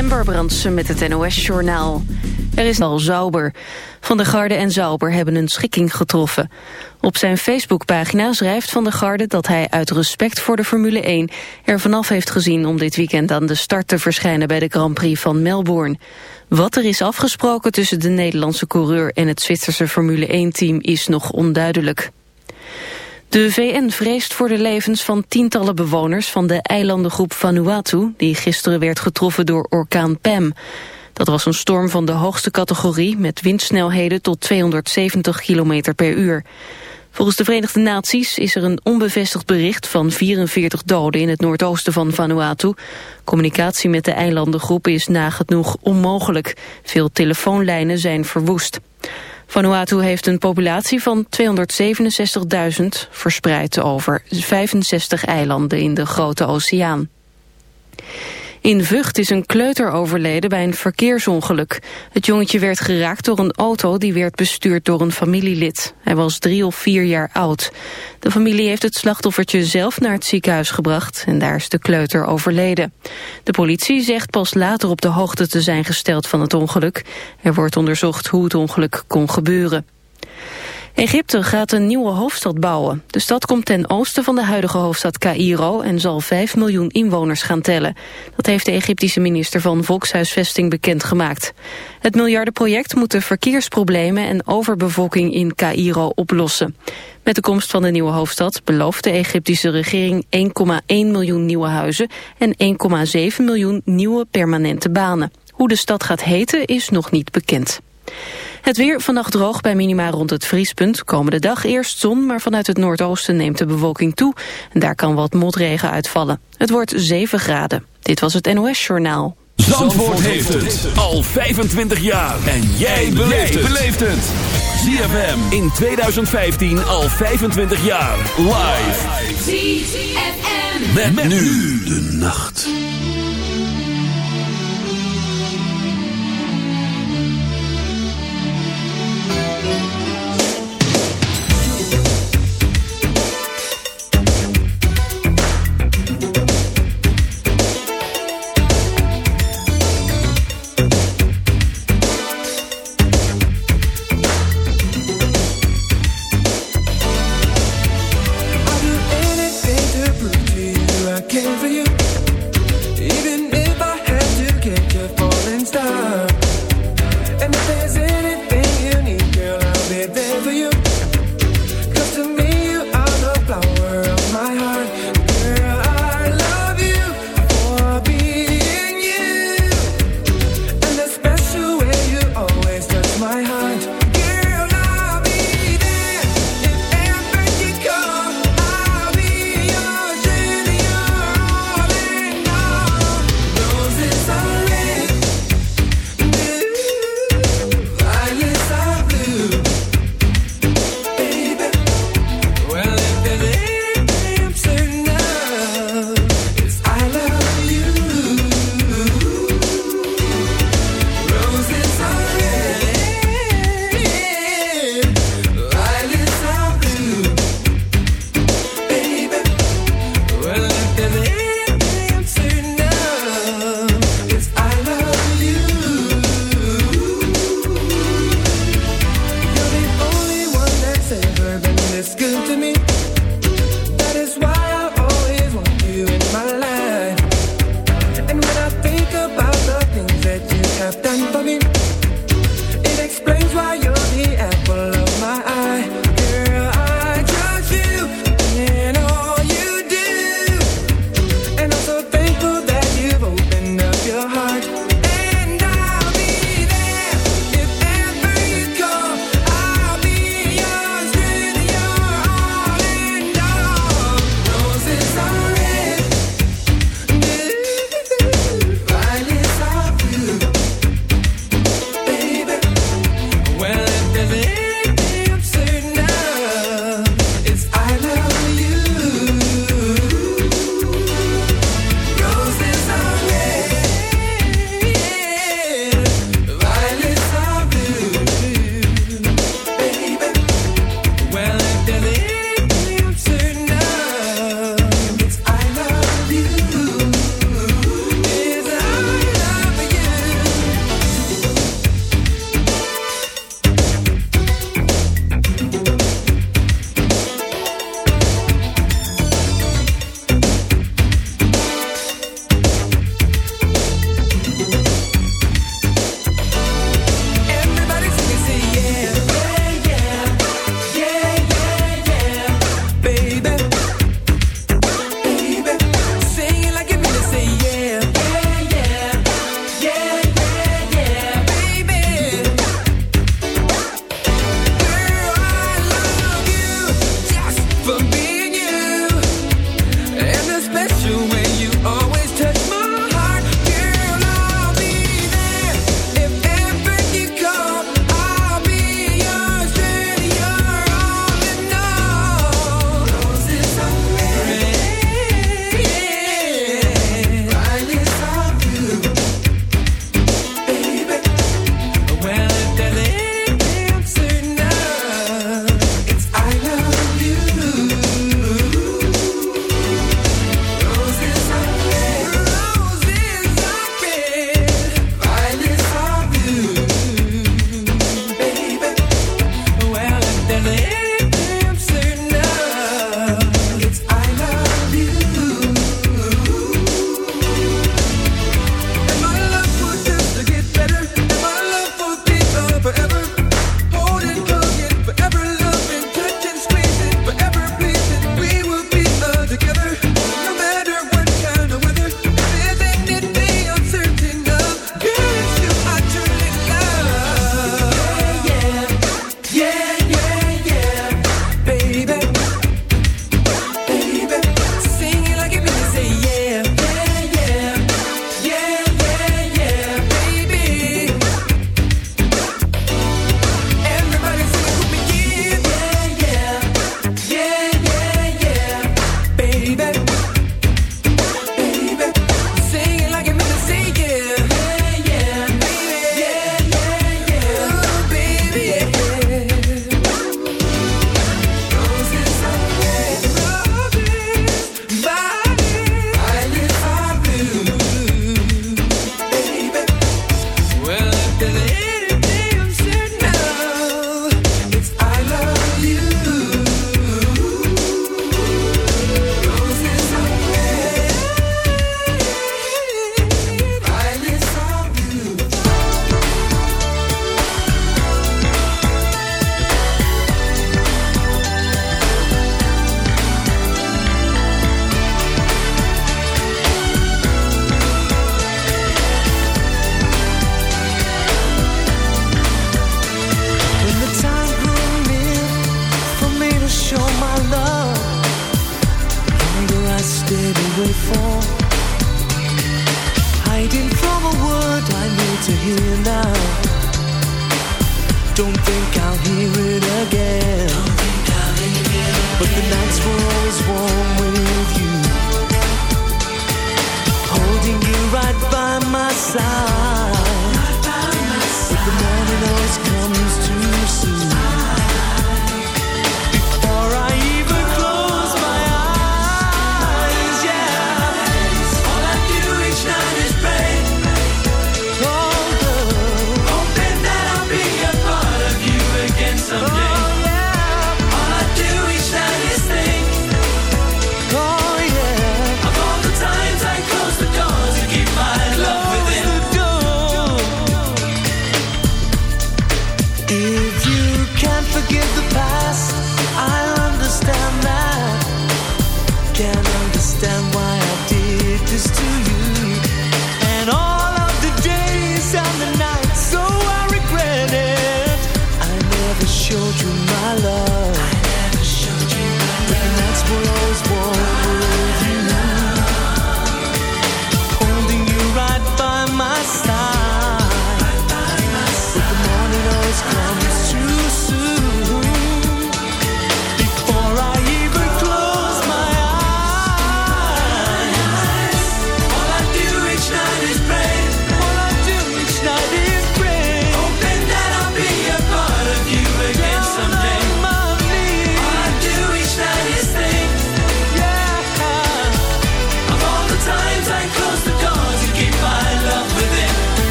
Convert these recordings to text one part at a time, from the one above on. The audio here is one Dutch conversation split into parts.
Ember Brandsen met het NOS-journaal. Er is al Zauber. Van der Garde en Zauber hebben een schikking getroffen. Op zijn Facebookpagina schrijft Van der Garde dat hij uit respect voor de Formule 1... er vanaf heeft gezien om dit weekend aan de start te verschijnen... bij de Grand Prix van Melbourne. Wat er is afgesproken tussen de Nederlandse coureur... en het Zwitserse Formule 1-team is nog onduidelijk. De VN vreest voor de levens van tientallen bewoners van de eilandengroep Vanuatu, die gisteren werd getroffen door orkaan Pam. Dat was een storm van de hoogste categorie met windsnelheden tot 270 km per uur. Volgens de Verenigde Naties is er een onbevestigd bericht van 44 doden in het noordoosten van Vanuatu. Communicatie met de eilandengroep is nagenoeg onmogelijk. Veel telefoonlijnen zijn verwoest. Vanuatu heeft een populatie van 267.000, verspreid over 65 eilanden in de Grote Oceaan. In Vught is een kleuter overleden bij een verkeersongeluk. Het jongetje werd geraakt door een auto die werd bestuurd door een familielid. Hij was drie of vier jaar oud. De familie heeft het slachtoffertje zelf naar het ziekenhuis gebracht en daar is de kleuter overleden. De politie zegt pas later op de hoogte te zijn gesteld van het ongeluk. Er wordt onderzocht hoe het ongeluk kon gebeuren. Egypte gaat een nieuwe hoofdstad bouwen. De stad komt ten oosten van de huidige hoofdstad Cairo en zal 5 miljoen inwoners gaan tellen. Dat heeft de Egyptische minister van Volkshuisvesting bekendgemaakt. Het miljardenproject moet de verkeersproblemen en overbevolking in Cairo oplossen. Met de komst van de nieuwe hoofdstad belooft de Egyptische regering 1,1 miljoen nieuwe huizen en 1,7 miljoen nieuwe permanente banen. Hoe de stad gaat heten is nog niet bekend. Het weer vannacht droog bij minima rond het vriespunt. Komende dag eerst zon, maar vanuit het noordoosten neemt de bewolking toe. En daar kan wat motregen uitvallen. Het wordt 7 graden. Dit was het NOS Journaal. Zandvoort, heeft het al 25 jaar. En jij beleeft het. ZFM in 2015 al 25 jaar. Live. ZFM. met nu de nacht.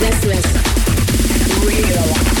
This is real.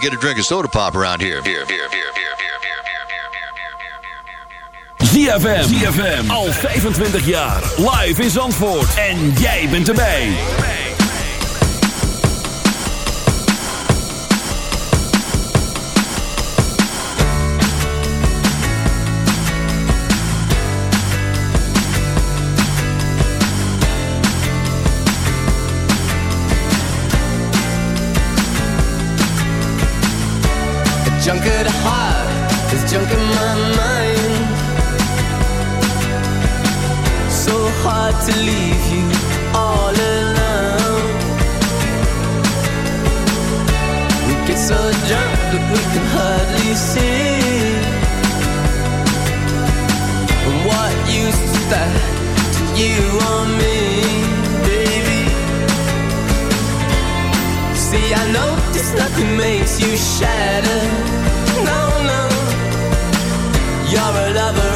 To get a drink of soda pop around here? Here, here, here, ZFM, ZFM, al 25 jaar, live in Zandvoort. En jij bent erbij. Junk at heart, there's junk in my mind. So hard to leave you all alone. We get so drunk that we can hardly see. And what use is that to you or me, See, I know this nothing makes you shatter no, no. You're a lover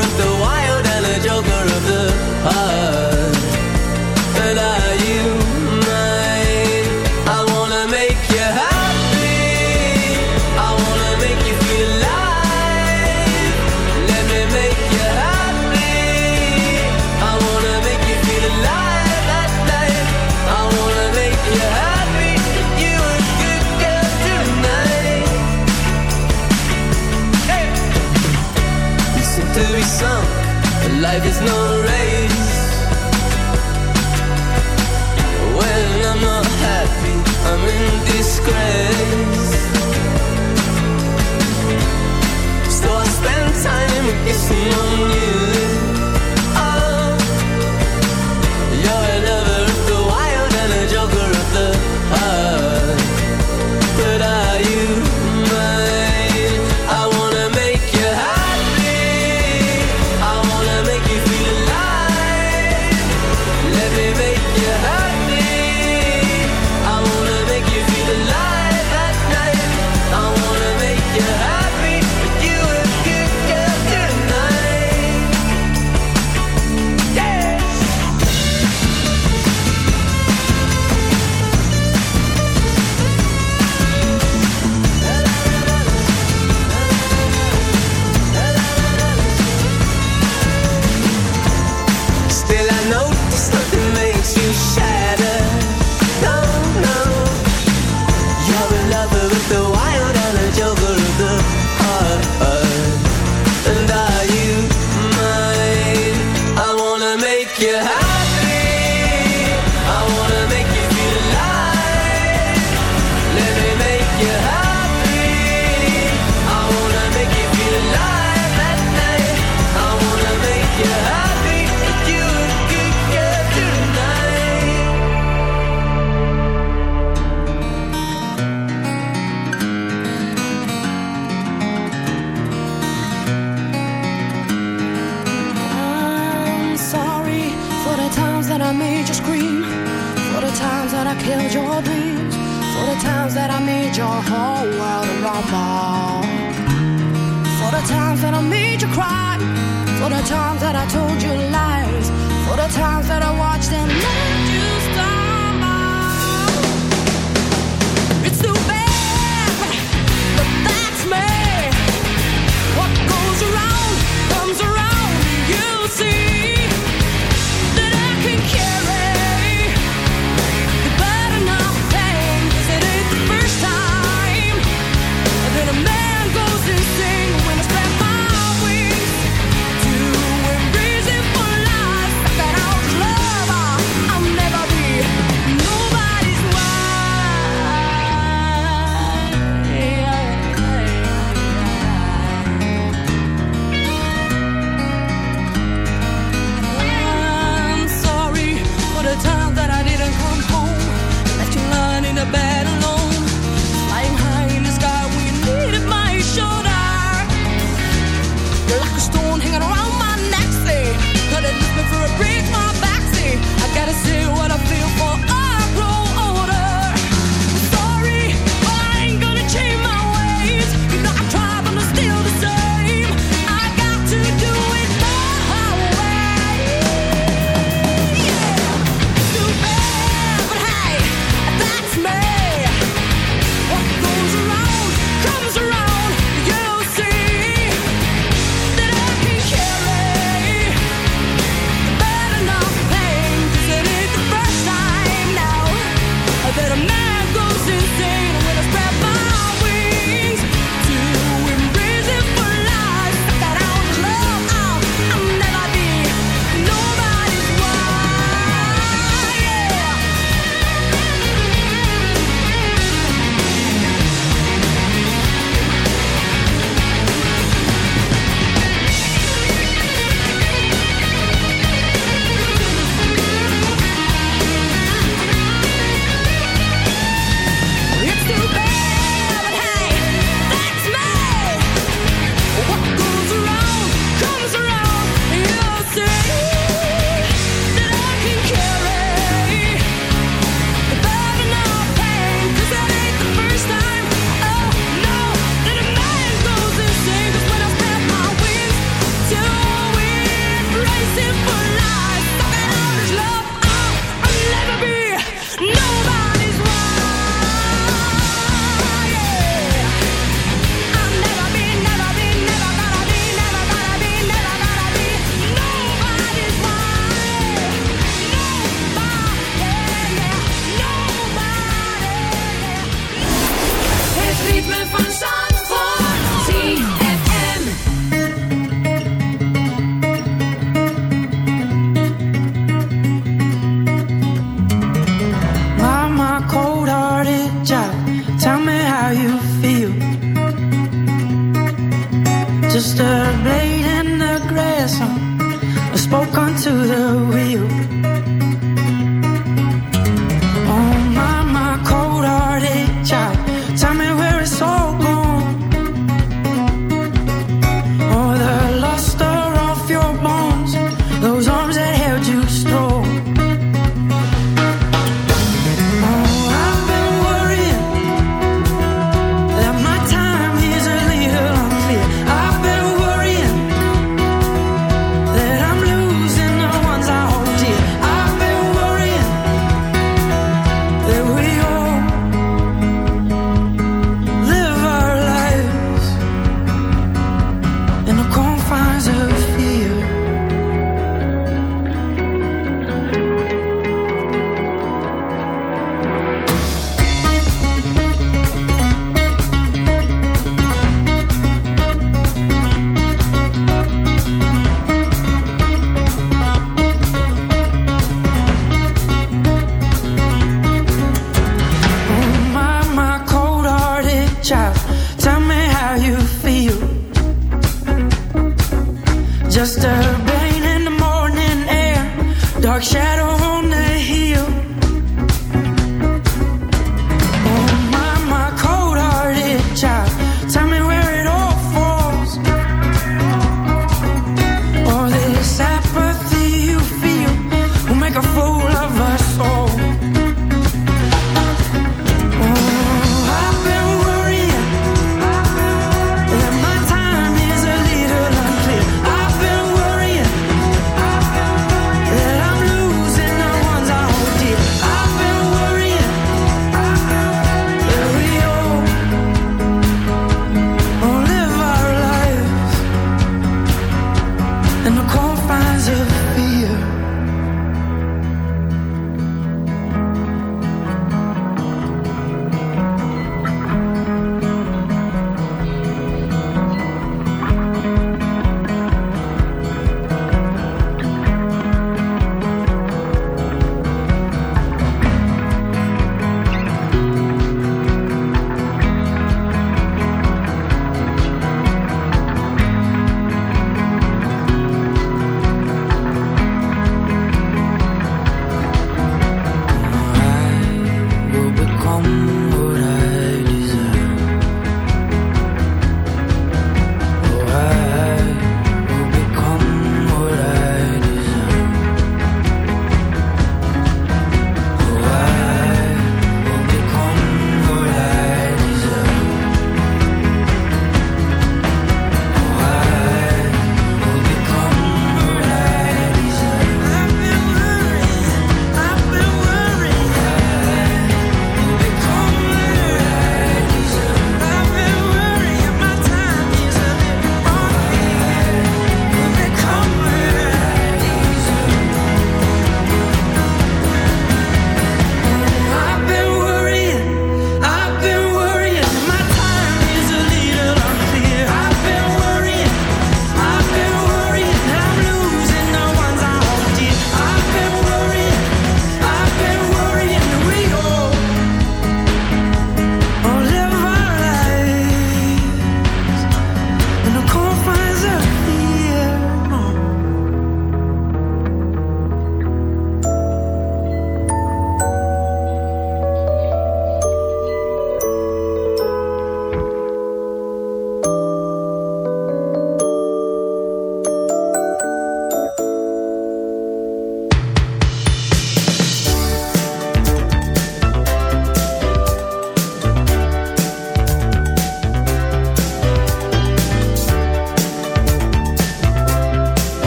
you high.